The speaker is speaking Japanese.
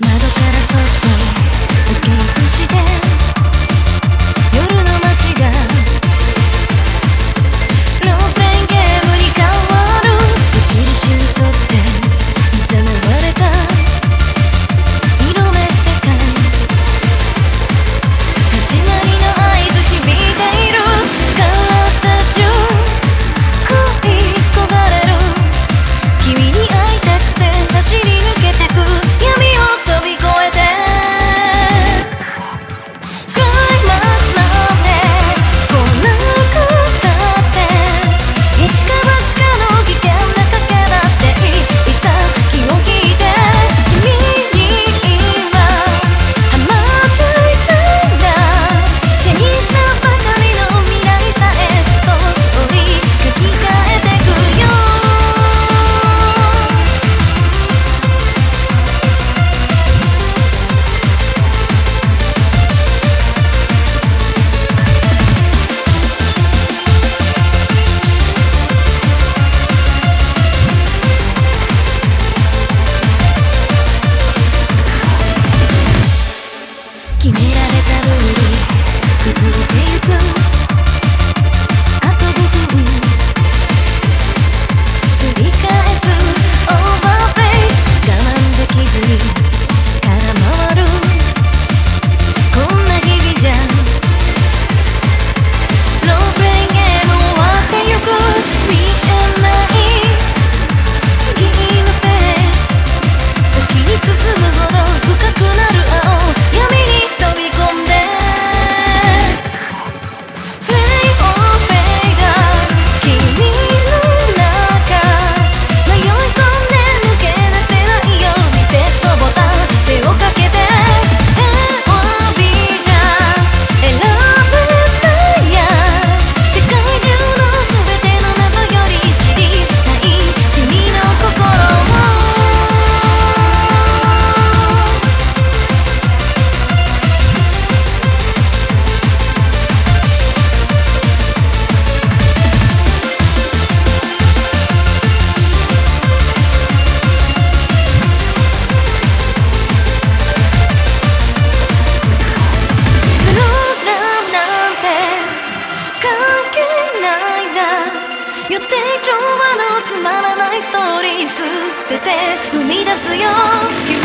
나도 予定調和のつまらないストーリー捨てて生み出すよ。